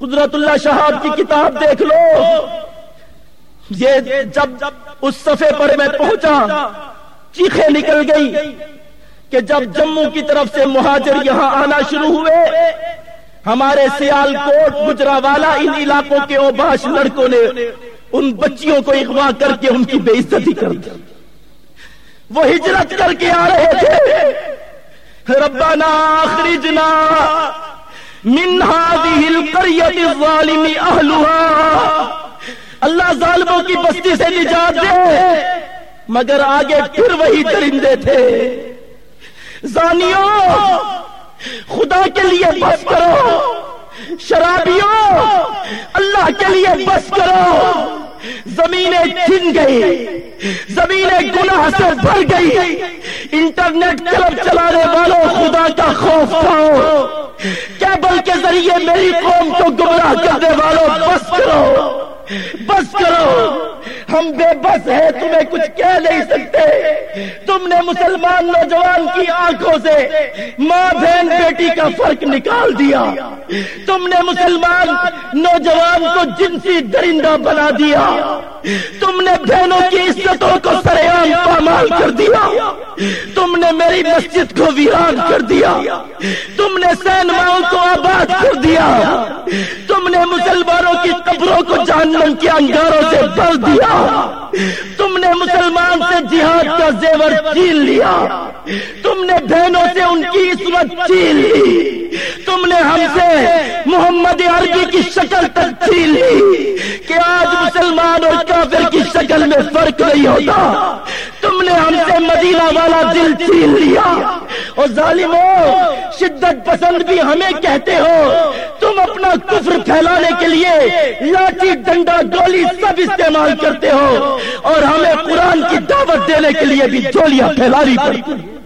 قدرت اللہ شہاب کی کتاب دیکھ لو۔ یہ جب جب اس صفحے پر میں پہنچا، چیخیں نکل گئی کہ جب جموں کی طرف سے مہاجر یہاں آنا شروع ہوئے، ہمارے سیال کوٹ گجرا والا ان علاقوں کے اوباش لڑکوں نے ان بچیوں کو اغوا کر کے ان کی بے عزتی کر دی۔ وہ ہجرت کر کے آ رہے تھے۔ ربنا اخرجنا من هذه القرية الظالم اهلها اللہ ظالموں کی بستی سے نجات دے، مگر آگے پھر وہی درندے تھے۔ زانیوں، خدا کے لیے بس کرو۔ شرابیوں، اللہ کے لیے بس کرو۔ زمینیں چھن گئی، زمینیں گناہ سے بھر گئی۔ انٹرنیٹ کلب چلانے والوں خدا کا خوف کھاؤ۔ کیبل کے ذریعے میری قوم کو گمراہ کرنے والوں، بس کرو بس کرو۔ ہم بے بس ہیں، تمہیں کچھ کہہ نہیں سکتے۔ تم نے مسلمان نوجوان کی آنکھوں سے ماں، بہن، بیٹی کا فرق نکال دیا۔ تم نے مسلمان نوجوان کو جنسی درندہ بنا دیا۔ تم نے بہنوں کی عزتوں کو سریام پامال کر دیا۔ نے میری مسجد کو ویران کر دیا۔ تم نے سینماؤں کو آباد کر دیا۔ تم نے مسلمانوں کی قبروں کو جہنم کے انگاروں سے بھر دیا۔ تم نے مسلمان سے جہاد کا زیور چھین لیا۔ تم نے بہنوں سے ان کی عصمت چھین لی۔ تم نے ہم سے محمد عربی کی شکل تک چھین لی کہ آج مسلمان اور کافر کی شکل میں فرق نہیں ہوتا۔ مدینہ والا دل چھین لیا۔ اور ظالمو، شدت پسند بھی ہمیں کہتے ہو۔ تم اپنا کفر پھیلانے کے لیے لاٹھی ڈنڈا گولی سب استعمال کرتے ہو۔ اور ہمیں قرآن کی دعوت دینے کے لیے بھی چولیاں پھیلانی پڑتی۔